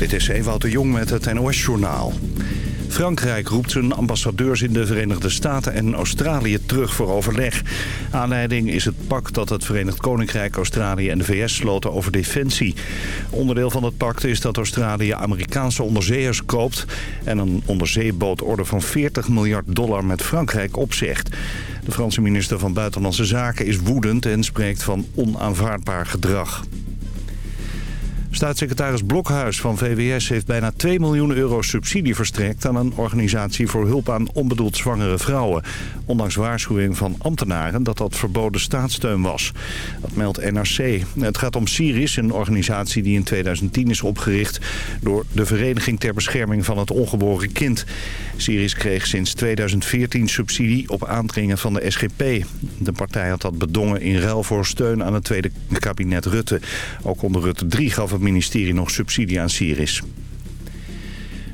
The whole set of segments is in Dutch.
Dit is Ewout de Jong met het NOS-journaal. Frankrijk roept zijn ambassadeurs in de Verenigde Staten en Australië terug voor overleg. Aanleiding is het pact dat het Verenigd Koninkrijk, Australië en de VS sloten over defensie. Onderdeel van het pact is dat Australië Amerikaanse onderzeeërs koopt... en een onderzeebootorde van 40 miljard dollar met Frankrijk opzegt. De Franse minister van Buitenlandse Zaken is woedend en spreekt van onaanvaardbaar gedrag. Staatssecretaris Blokhuis van VWS heeft bijna 2 miljoen euro subsidie verstrekt... aan een organisatie voor hulp aan onbedoeld zwangere vrouwen. Ondanks waarschuwing van ambtenaren dat dat verboden staatssteun was. Dat meldt NRC. Het gaat om Siris, een organisatie die in 2010 is opgericht... door de Vereniging ter Bescherming van het Ongeboren Kind. Siris kreeg sinds 2014 subsidie op aandringen van de SGP. De partij had dat bedongen in ruil voor steun aan het tweede kabinet Rutte. Ook onder Rutte 3 gaf ministerie nog subsidie aan Siris.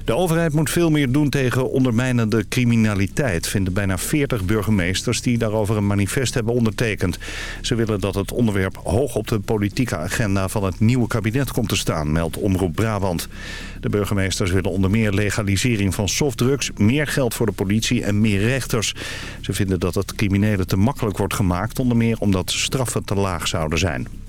De overheid moet veel meer doen tegen ondermijnende criminaliteit... vinden bijna 40 burgemeesters die daarover een manifest hebben ondertekend. Ze willen dat het onderwerp hoog op de politieke agenda van het nieuwe kabinet komt te staan, meldt Omroep Brabant. De burgemeesters willen onder meer legalisering van softdrugs, meer geld voor de politie en meer rechters. Ze vinden dat het criminelen te makkelijk wordt gemaakt, onder meer omdat straffen te laag zouden zijn.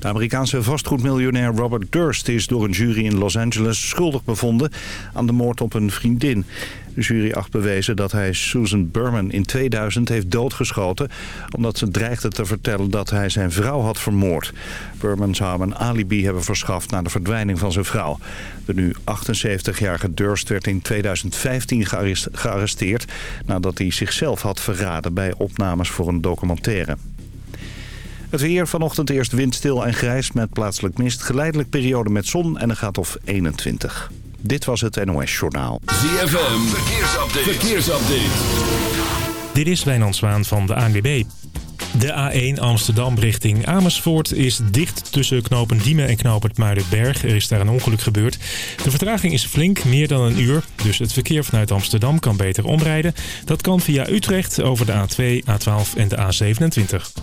De Amerikaanse vastgoedmiljonair Robert Durst is door een jury in Los Angeles schuldig bevonden aan de moord op een vriendin. De jury acht bewezen dat hij Susan Berman in 2000 heeft doodgeschoten... omdat ze dreigde te vertellen dat hij zijn vrouw had vermoord. Berman zou hem een alibi hebben verschaft na de verdwijning van zijn vrouw. De nu 78-jarige Durst werd in 2015 gearresteerd... nadat hij zichzelf had verraden bij opnames voor een documentaire. Het weer vanochtend eerst windstil en grijs met plaatselijk mist. Geleidelijk periode met zon en een gaat of 21. Dit was het NOS Journaal. ZFM, verkeersupdate. verkeersupdate. Dit is Wijnand Zwaan van de ANWB. De A1 Amsterdam richting Amersfoort is dicht tussen knopen Diemen en knopen Muidenberg. Er is daar een ongeluk gebeurd. De vertraging is flink, meer dan een uur. Dus het verkeer vanuit Amsterdam kan beter omrijden. Dat kan via Utrecht over de A2, A12 en de A27.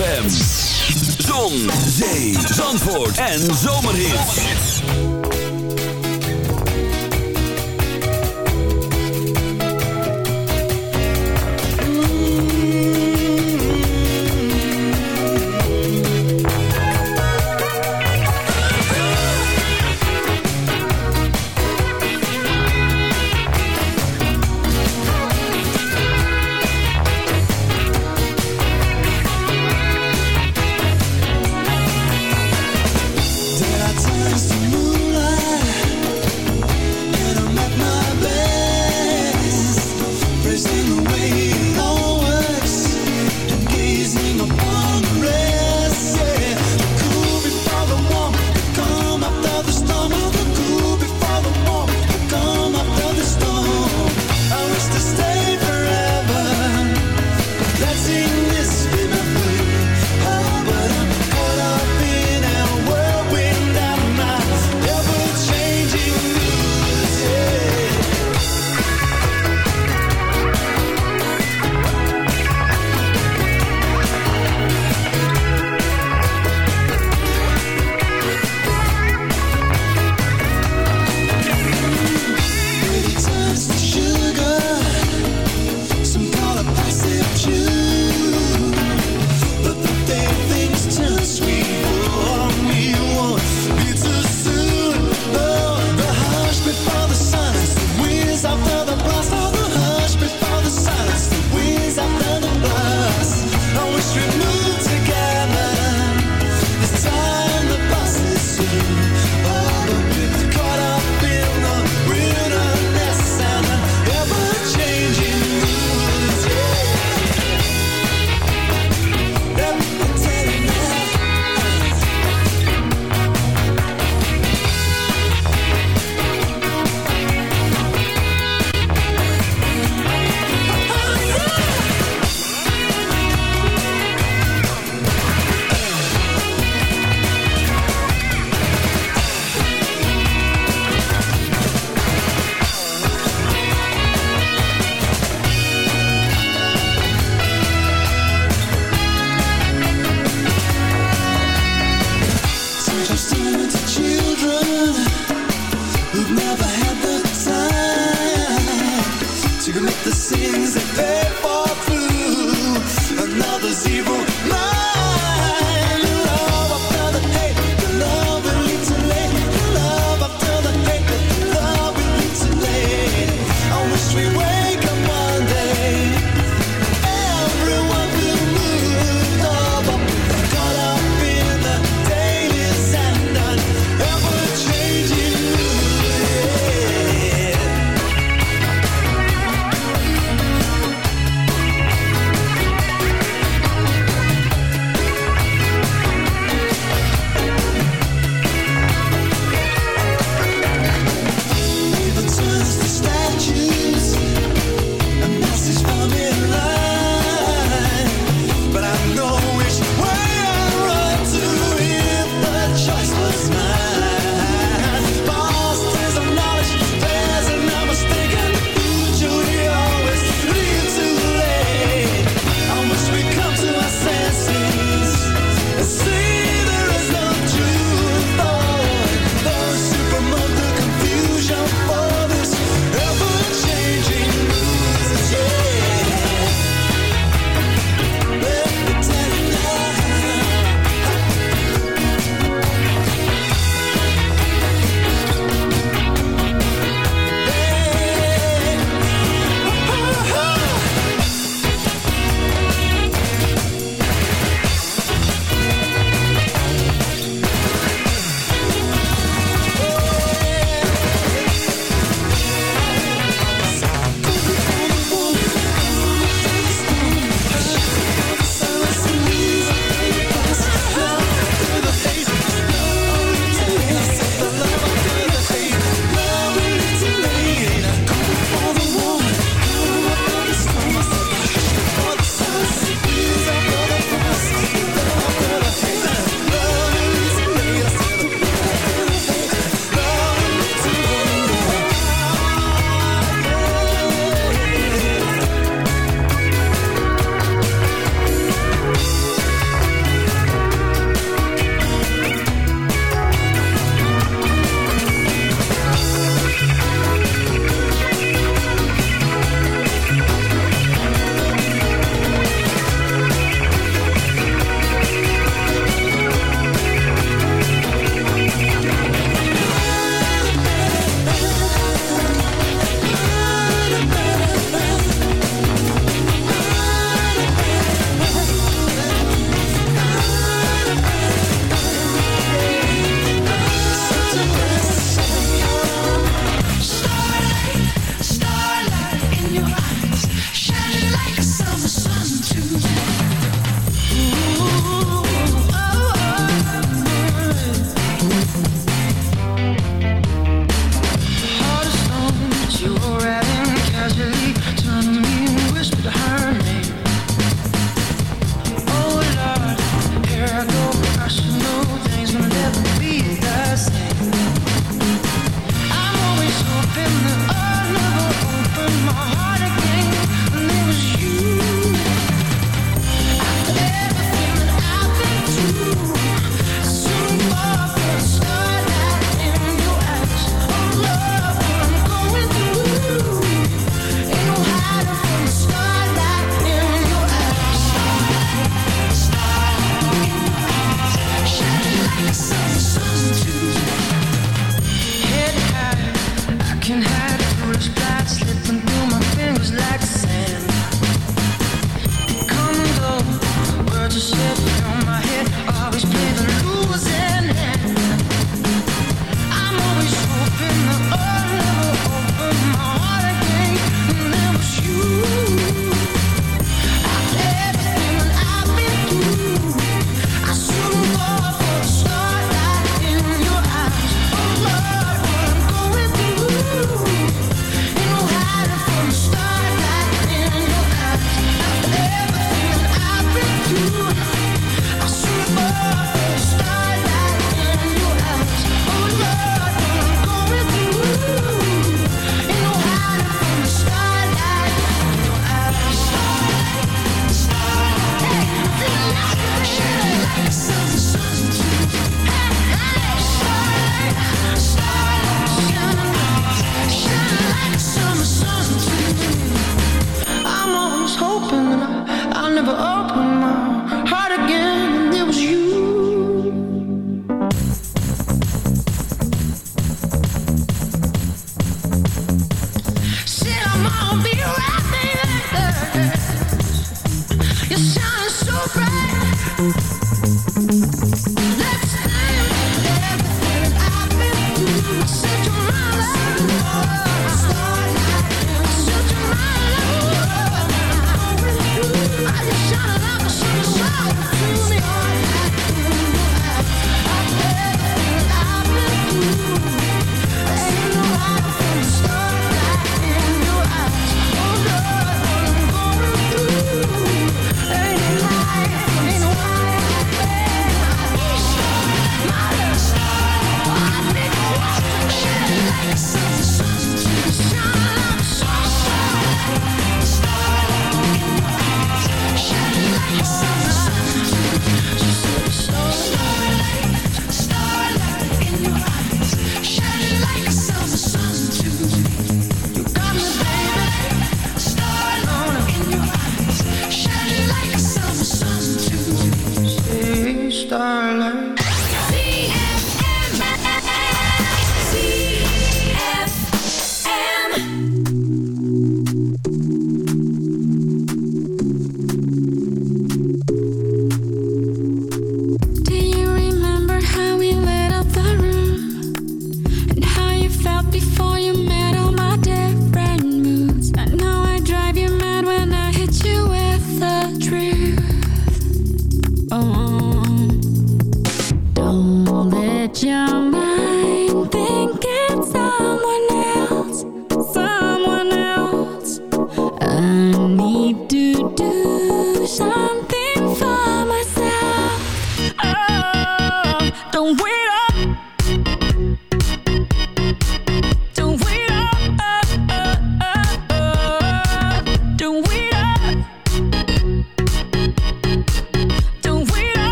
ZFM.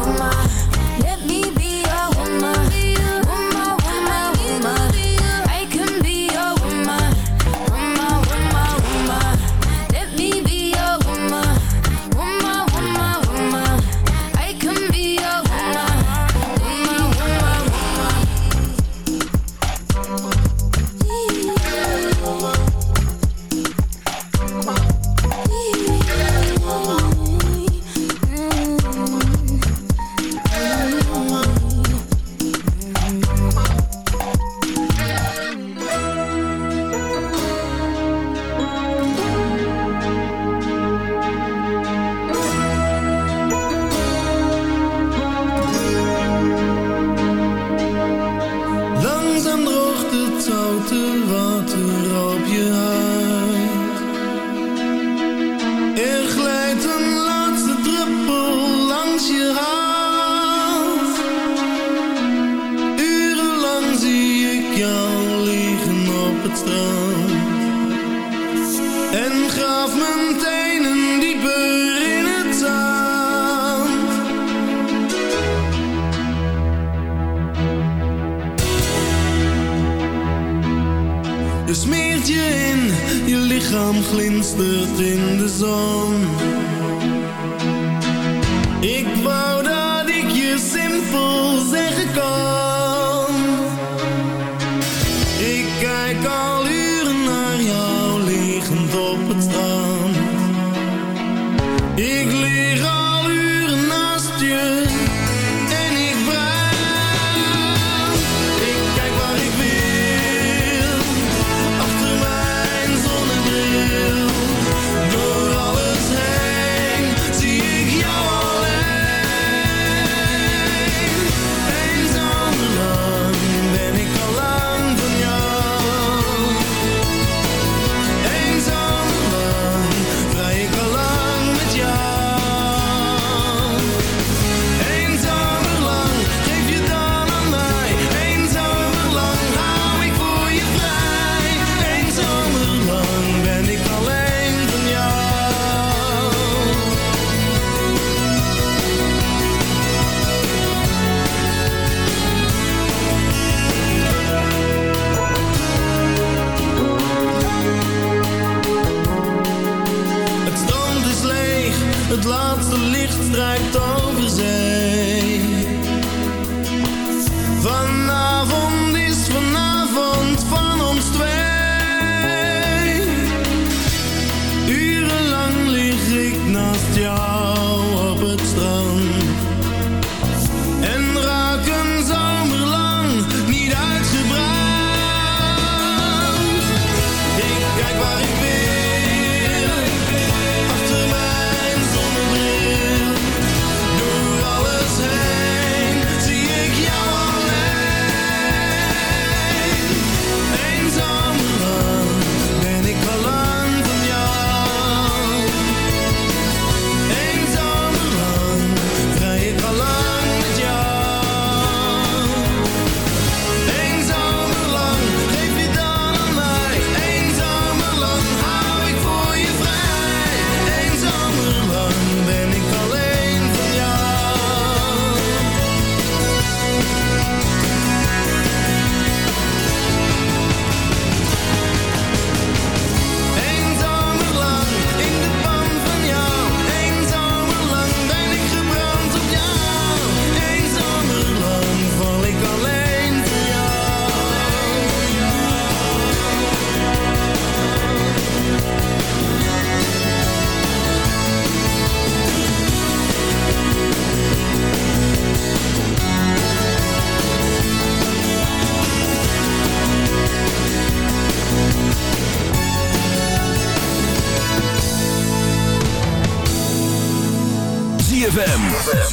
Oh my simpel zeggen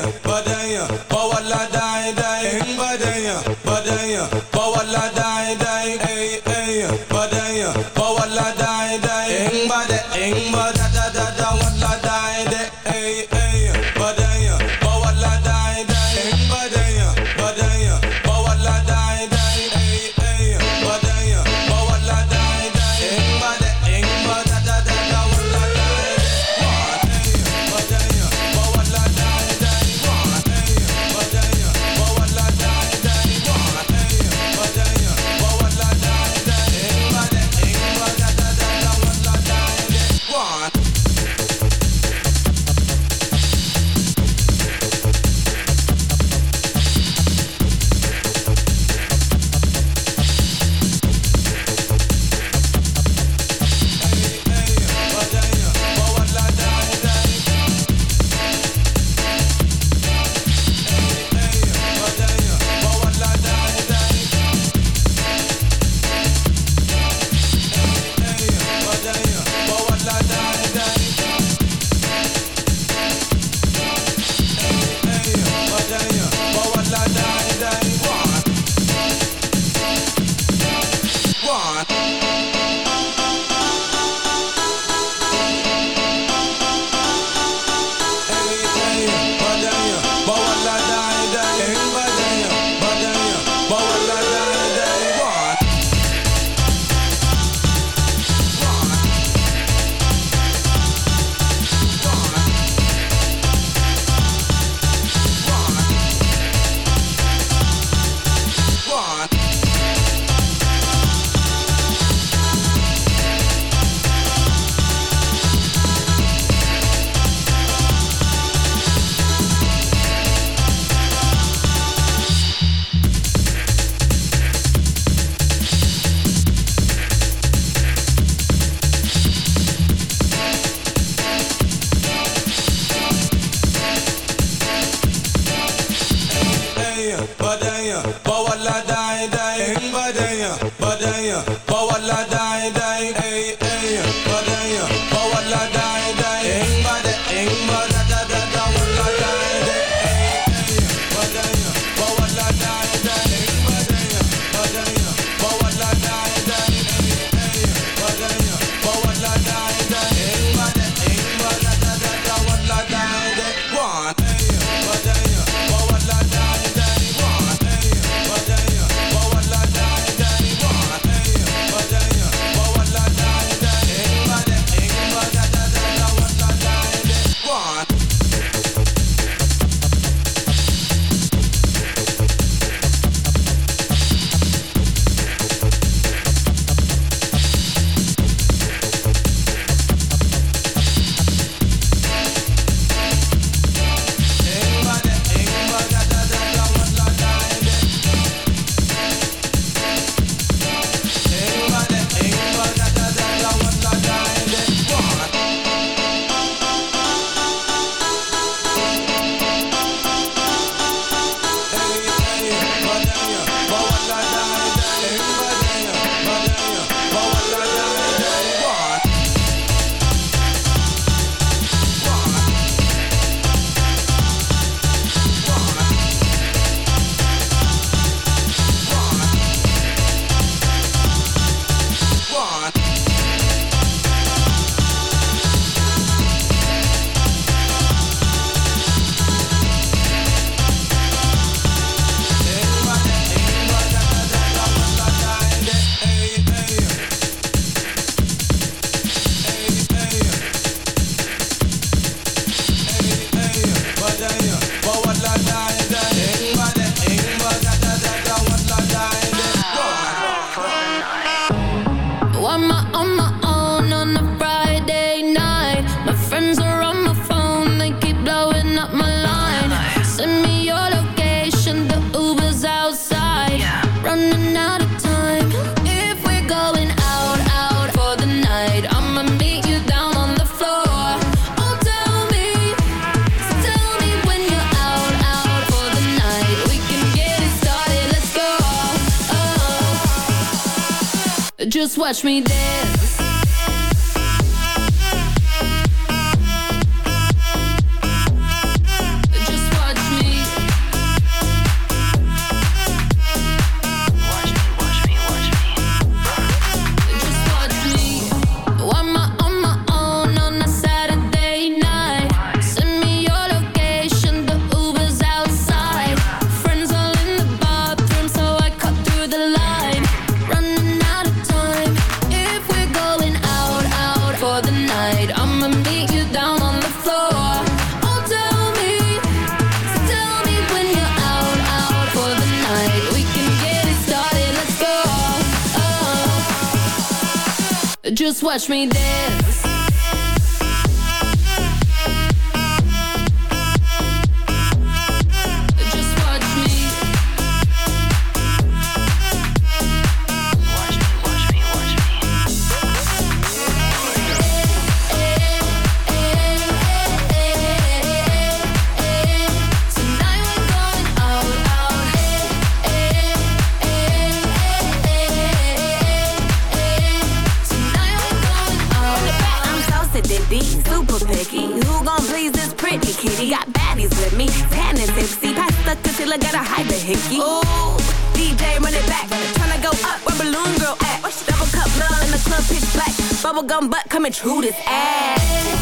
badaya badaya bawala dai dai badaya badaya bawala Just watch me dance. bubblegum butt coming through this ass.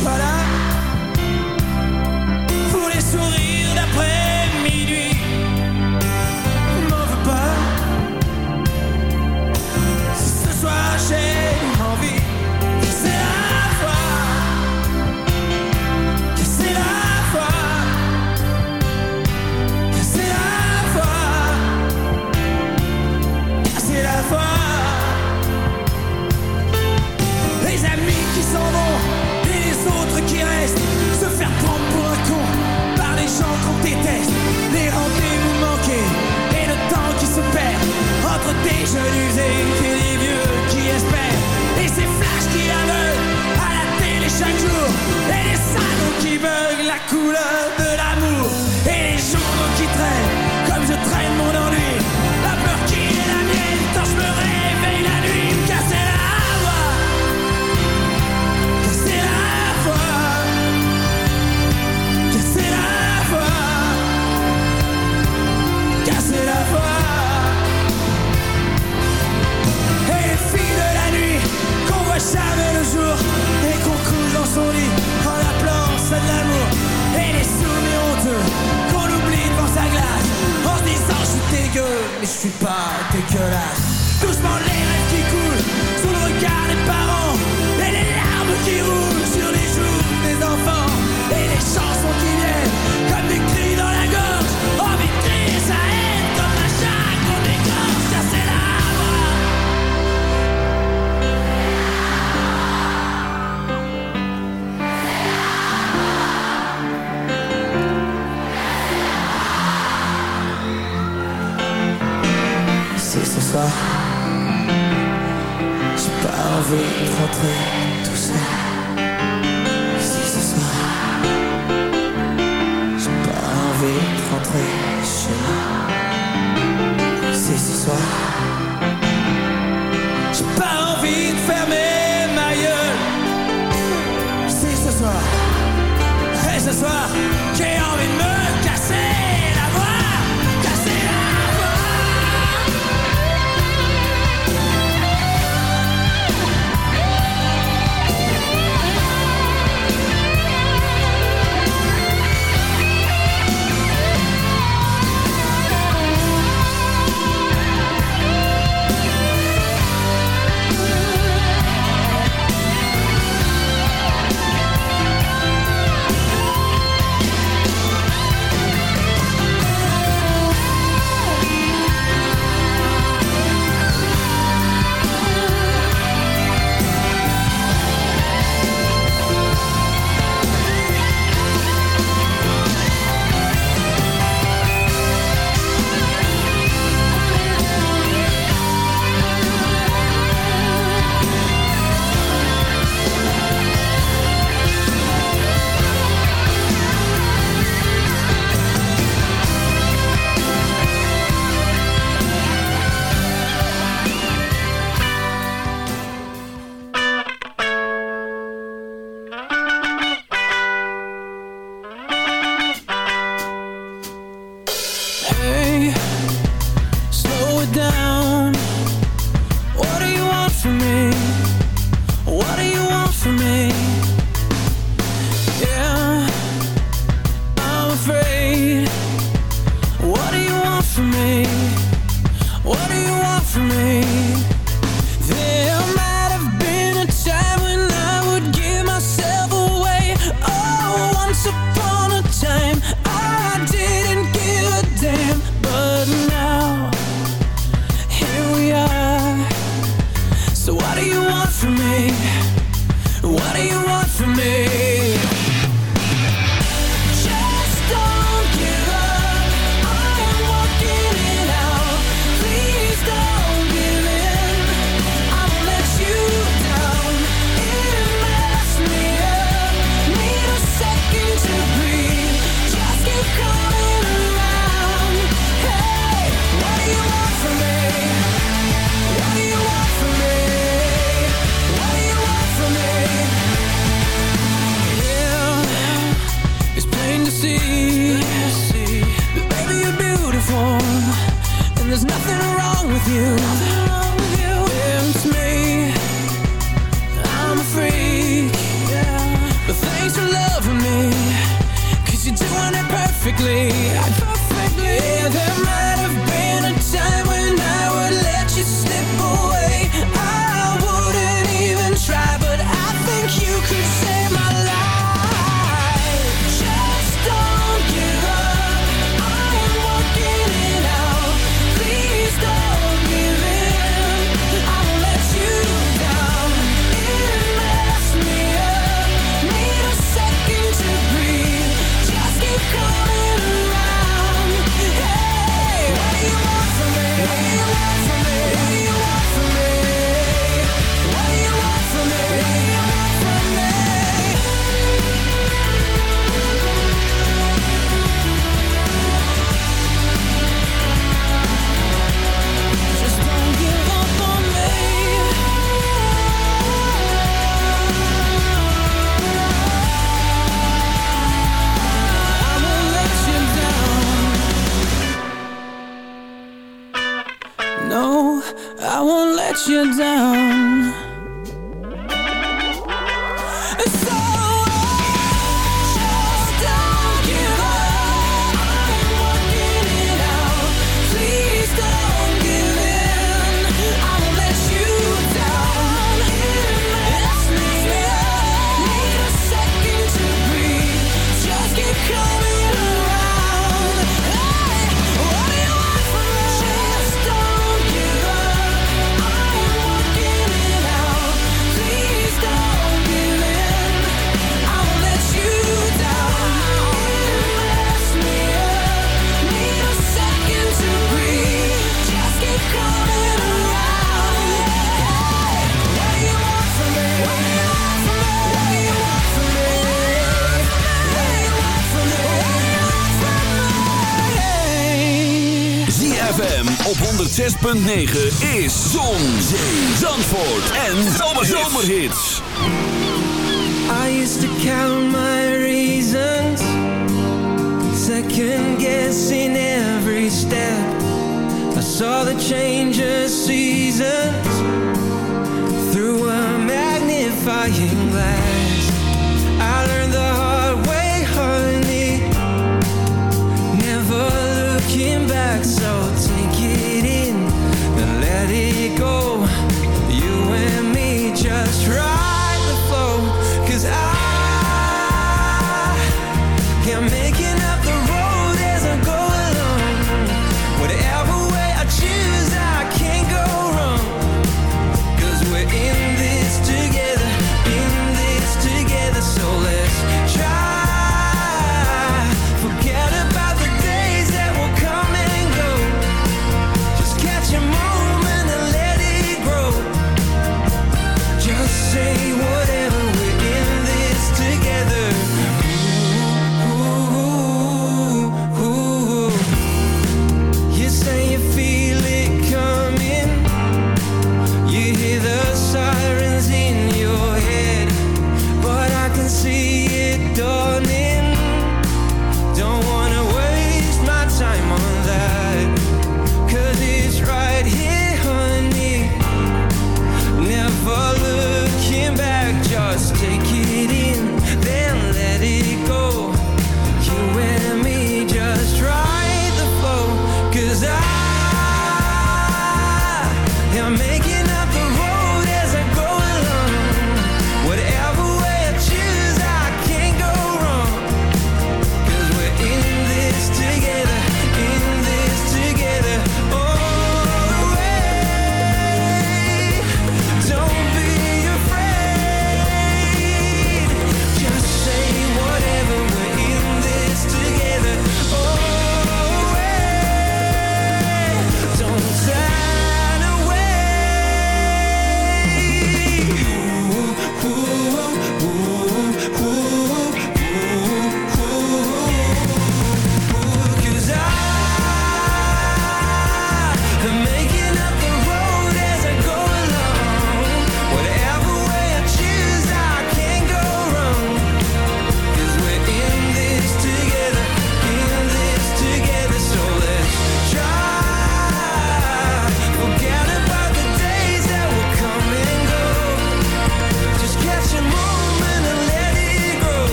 Voilà. Pour les sourires d'après. jeunes usés et qui espèrent Et ces flashs qui aveuglent à la télé chaque jour. Et les salons qui beuglent la couleur de l'amour. jamais le jour et qu'on couche dans son lit en appelant ça de l'amour. Et les souvenirs honteux qu'on oublie devant sa glace en se disant je suis dégueu, mais je suis pas dégueulasse. Doucement les vous êtes rentrés op 106.9 is Zon, Zandvoort en Zomerhits. I used to count my reasons. Second guessing every step. I saw the change of seasons. Through a magnifying glass. I learned the hard way, honey. Never looking back. go. Cause I am making